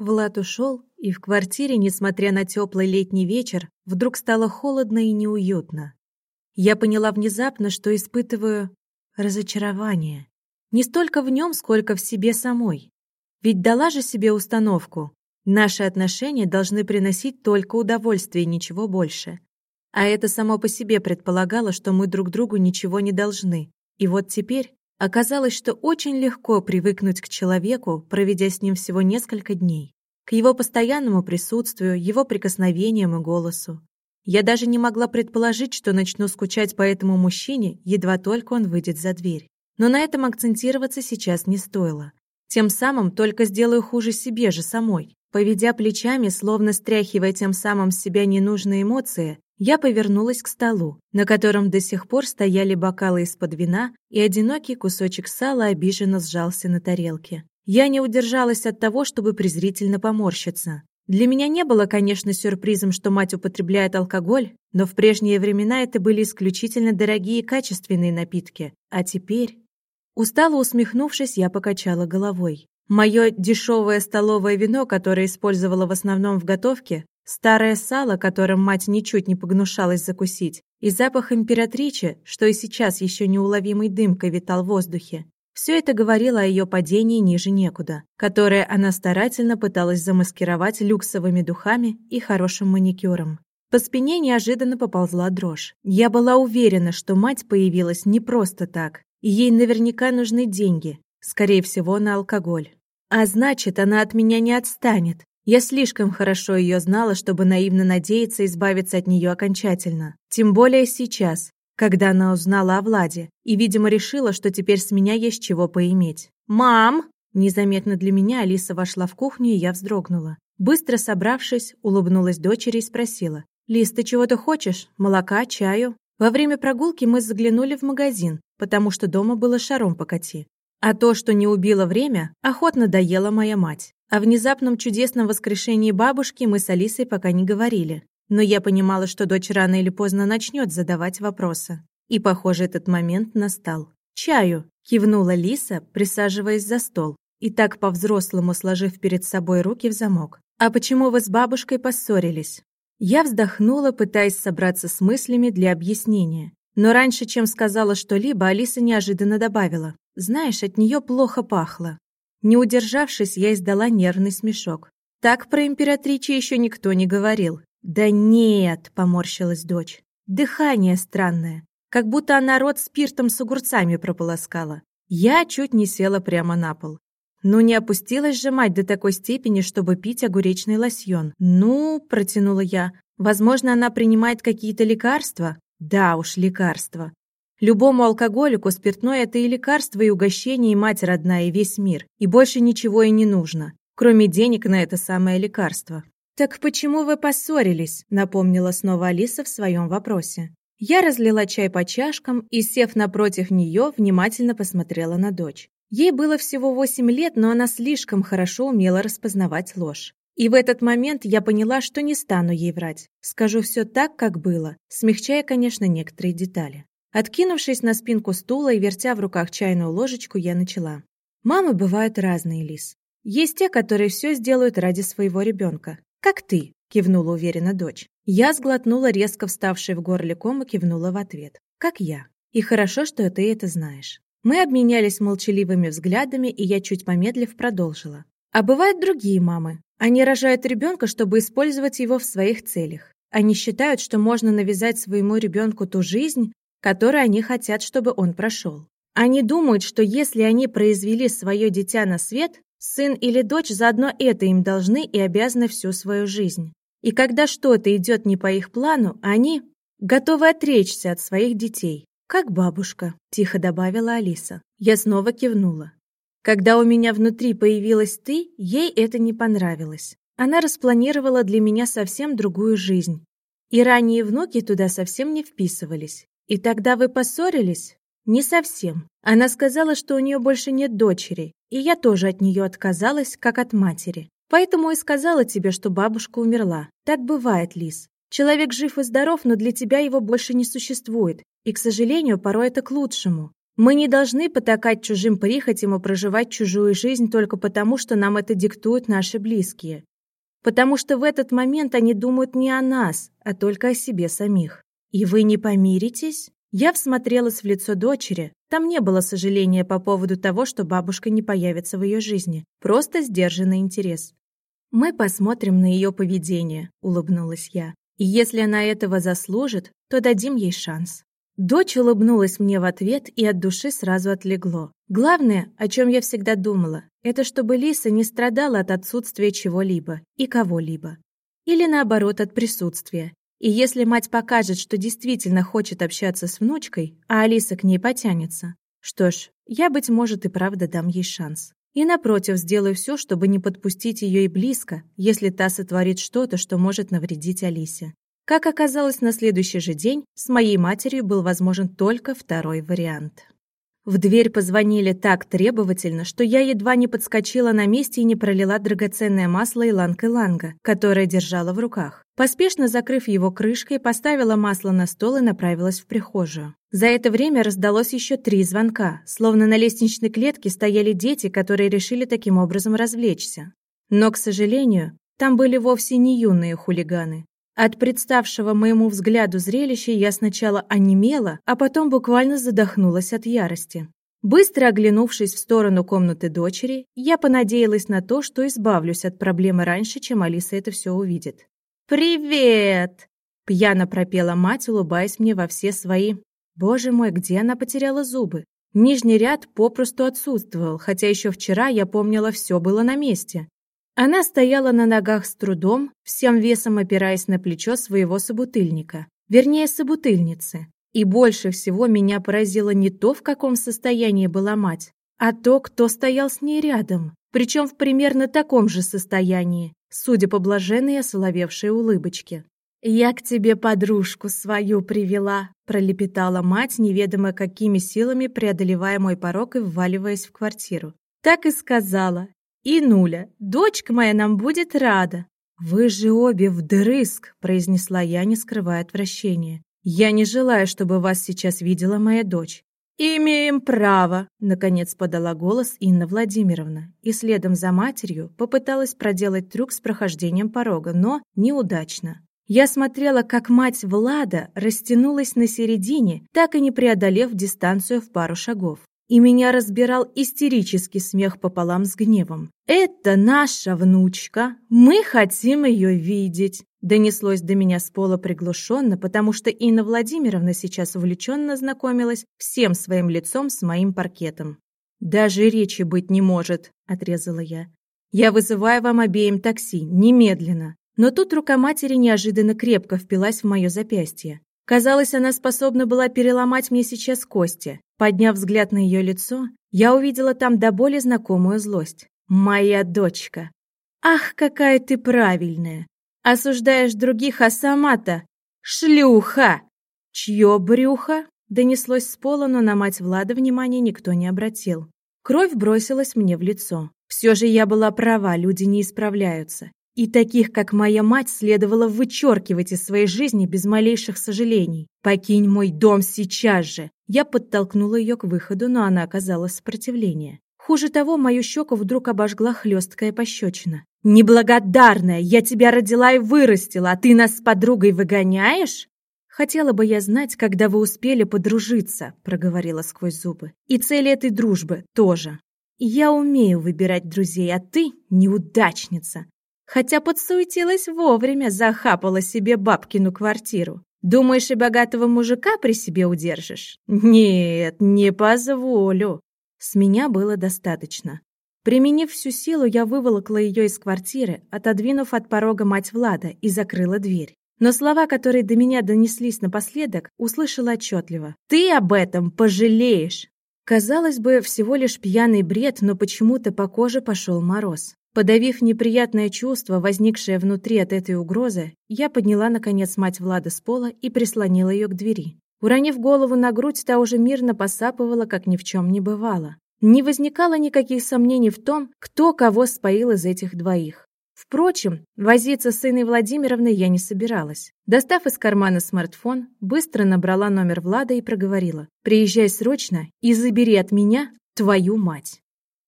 Влад ушел, и в квартире, несмотря на теплый летний вечер, вдруг стало холодно и неуютно. Я поняла внезапно, что испытываю разочарование. Не столько в нем, сколько в себе самой. Ведь дала же себе установку. Наши отношения должны приносить только удовольствие, ничего больше. А это само по себе предполагало, что мы друг другу ничего не должны. И вот теперь оказалось, что очень легко привыкнуть к человеку, проведя с ним всего несколько дней. К его постоянному присутствию, его прикосновениям и голосу. Я даже не могла предположить, что начну скучать по этому мужчине, едва только он выйдет за дверь. Но на этом акцентироваться сейчас не стоило. Тем самым только сделаю хуже себе же самой. Поведя плечами, словно стряхивая тем самым с себя ненужные эмоции, я повернулась к столу, на котором до сих пор стояли бокалы из-под вина, и одинокий кусочек сала обиженно сжался на тарелке. Я не удержалась от того, чтобы презрительно поморщиться. Для меня не было, конечно, сюрпризом, что мать употребляет алкоголь, но в прежние времена это были исключительно дорогие качественные напитки. А теперь... Устало усмехнувшись, я покачала головой. Мое дешевое столовое вино, которое использовала в основном в готовке, старое сало, которым мать ничуть не погнушалась закусить, и запах императричи, что и сейчас еще неуловимой дымкой витал в воздухе. Все это говорило о ее падении ниже некуда, которое она старательно пыталась замаскировать люксовыми духами и хорошим маникюром. По спине неожиданно поползла дрожь. Я была уверена, что мать появилась не просто так, и ей наверняка нужны деньги, скорее всего, на алкоголь. А значит, она от меня не отстанет. Я слишком хорошо ее знала, чтобы наивно надеяться избавиться от нее окончательно. Тем более сейчас, когда она узнала о Владе и, видимо, решила, что теперь с меня есть чего поиметь. «Мам!» Незаметно для меня Алиса вошла в кухню, и я вздрогнула. Быстро собравшись, улыбнулась дочери и спросила. «Лис, ты чего-то хочешь? Молока, чаю?» Во время прогулки мы заглянули в магазин, потому что дома было шаром покати. А то, что не убило время, охотно доела моя мать. О внезапном чудесном воскрешении бабушки мы с Алисой пока не говорили. Но я понимала, что дочь рано или поздно начнет задавать вопросы. И, похоже, этот момент настал. «Чаю!» – кивнула Лиса, присаживаясь за стол, и так по-взрослому сложив перед собой руки в замок. «А почему вы с бабушкой поссорились?» Я вздохнула, пытаясь собраться с мыслями для объяснения. Но раньше, чем сказала что-либо, Алиса неожиданно добавила. Знаешь, от нее плохо пахло. Не удержавшись, я издала нервный смешок. Так про императричу еще никто не говорил. Да нет, поморщилась дочь. Дыхание странное, как будто она рот спиртом с огурцами прополоскала. Я чуть не села прямо на пол. Ну, не опустилась же мать до такой степени, чтобы пить огуречный лосьон. Ну, протянула я. Возможно, она принимает какие-то лекарства? Да уж, лекарства. Любому алкоголику спиртное – это и лекарство, и угощение, и мать родная, и весь мир. И больше ничего и не нужно, кроме денег на это самое лекарство. «Так почему вы поссорились?» – напомнила снова Алиса в своем вопросе. Я разлила чай по чашкам и, сев напротив нее, внимательно посмотрела на дочь. Ей было всего восемь лет, но она слишком хорошо умела распознавать ложь. И в этот момент я поняла, что не стану ей врать. Скажу все так, как было, смягчая, конечно, некоторые детали. Откинувшись на спинку стула и вертя в руках чайную ложечку, я начала. Мамы бывают разные, Лис. Есть те, которые все сделают ради своего ребенка. Как ты, кивнула уверенно дочь. Я сглотнула резко вставший в горле ком и кивнула в ответ. Как я. И хорошо, что ты это знаешь. Мы обменялись молчаливыми взглядами, и я чуть помедлив продолжила. А бывают другие мамы. Они рожают ребенка, чтобы использовать его в своих целях. Они считают, что можно навязать своему ребенку ту жизнь, который они хотят, чтобы он прошел. Они думают, что если они произвели свое дитя на свет, сын или дочь заодно это им должны и обязаны всю свою жизнь. И когда что-то идет не по их плану, они готовы отречься от своих детей. «Как бабушка», – тихо добавила Алиса. Я снова кивнула. Когда у меня внутри появилась ты, ей это не понравилось. Она распланировала для меня совсем другую жизнь. И ранние внуки туда совсем не вписывались. «И тогда вы поссорились?» «Не совсем. Она сказала, что у нее больше нет дочери, и я тоже от нее отказалась, как от матери. Поэтому и сказала тебе, что бабушка умерла. Так бывает, Лис. Человек жив и здоров, но для тебя его больше не существует. И, к сожалению, порой это к лучшему. Мы не должны потакать чужим прихотям и проживать чужую жизнь только потому, что нам это диктуют наши близкие. Потому что в этот момент они думают не о нас, а только о себе самих. И вы не помиритесь? Я всмотрелась в лицо дочери. Там не было сожаления по поводу того, что бабушка не появится в ее жизни. Просто сдержанный интерес. «Мы посмотрим на ее поведение», — улыбнулась я. «И если она этого заслужит, то дадим ей шанс». Дочь улыбнулась мне в ответ и от души сразу отлегло. Главное, о чем я всегда думала, это чтобы Лиса не страдала от отсутствия чего-либо и кого-либо. Или наоборот, от присутствия. И если мать покажет, что действительно хочет общаться с внучкой, а Алиса к ней потянется, что ж, я, быть может, и правда дам ей шанс. И, напротив, сделаю все, чтобы не подпустить ее и близко, если та сотворит что-то, что может навредить Алисе. Как оказалось, на следующий же день с моей матерью был возможен только второй вариант. В дверь позвонили так требовательно, что я едва не подскочила на месте и не пролила драгоценное масло иланг-иланга, которое держала в руках. Поспешно закрыв его крышкой, поставила масло на стол и направилась в прихожую. За это время раздалось еще три звонка, словно на лестничной клетке стояли дети, которые решили таким образом развлечься. Но, к сожалению, там были вовсе не юные хулиганы. От представшего моему взгляду зрелища я сначала онемела, а потом буквально задохнулась от ярости. Быстро оглянувшись в сторону комнаты дочери, я понадеялась на то, что избавлюсь от проблемы раньше, чем Алиса это все увидит. «Привет!» – пьяно пропела мать, улыбаясь мне во все свои. Боже мой, где она потеряла зубы? Нижний ряд попросту отсутствовал, хотя еще вчера я помнила, все было на месте. Она стояла на ногах с трудом, всем весом опираясь на плечо своего собутыльника, вернее, собутыльницы. И больше всего меня поразило не то, в каком состоянии была мать, а то, кто стоял с ней рядом, причем в примерно таком же состоянии, судя по блаженной осоловевшей улыбочке. «Я к тебе подружку свою привела», — пролепетала мать, неведомо какими силами преодолевая мой порог и вваливаясь в квартиру. Так и сказала, и Нуля, дочка моя нам будет рада. Вы же обе вдрызг, произнесла я, не скрывая отвращения. Я не желаю, чтобы вас сейчас видела моя дочь. «Имеем право», — наконец подала голос Инна Владимировна, и следом за матерью попыталась проделать трюк с прохождением порога, но неудачно. Я смотрела, как мать Влада растянулась на середине, так и не преодолев дистанцию в пару шагов и меня разбирал истерический смех пополам с гневом. «Это наша внучка! Мы хотим ее видеть!» Донеслось до меня с пола приглушенно, потому что Инна Владимировна сейчас увлеченно знакомилась всем своим лицом с моим паркетом. «Даже речи быть не может», — отрезала я. «Я вызываю вам обеим такси, немедленно». Но тут рука матери неожиданно крепко впилась в мое запястье. Казалось, она способна была переломать мне сейчас кости. Подняв взгляд на ее лицо, я увидела там до боли знакомую злость. «Моя дочка! Ах, какая ты правильная! Осуждаешь других, а сама-то... Шлюха!» «Чье брюхо?» — донеслось с пола, но на мать Влада внимания никто не обратил. Кровь бросилась мне в лицо. Все же я была права, люди не исправляются. И таких, как моя мать, следовало вычеркивать из своей жизни без малейших сожалений. «Покинь мой дом сейчас же!» Я подтолкнула ее к выходу, но она оказала сопротивление. Хуже того, мою щеку вдруг обожгла хлесткая пощечина. «Неблагодарная! Я тебя родила и вырастила, а ты нас с подругой выгоняешь?» «Хотела бы я знать, когда вы успели подружиться», — проговорила сквозь зубы. «И цели этой дружбы тоже. Я умею выбирать друзей, а ты — неудачница хотя подсуетилась вовремя, захапала себе бабкину квартиру. Думаешь, и богатого мужика при себе удержишь? Нет, не позволю. С меня было достаточно. Применив всю силу, я выволокла ее из квартиры, отодвинув от порога мать Влада и закрыла дверь. Но слова, которые до меня донеслись напоследок, услышала отчетливо. «Ты об этом пожалеешь!» Казалось бы, всего лишь пьяный бред, но почему-то по коже пошел мороз. Подавив неприятное чувство, возникшее внутри от этой угрозы, я подняла, наконец, мать Влада с пола и прислонила ее к двери. Уронив голову на грудь, та уже мирно посапывала, как ни в чем не бывало. Не возникало никаких сомнений в том, кто кого споил из этих двоих. Впрочем, возиться с Инной Владимировной я не собиралась. Достав из кармана смартфон, быстро набрала номер Влада и проговорила. «Приезжай срочно и забери от меня твою мать».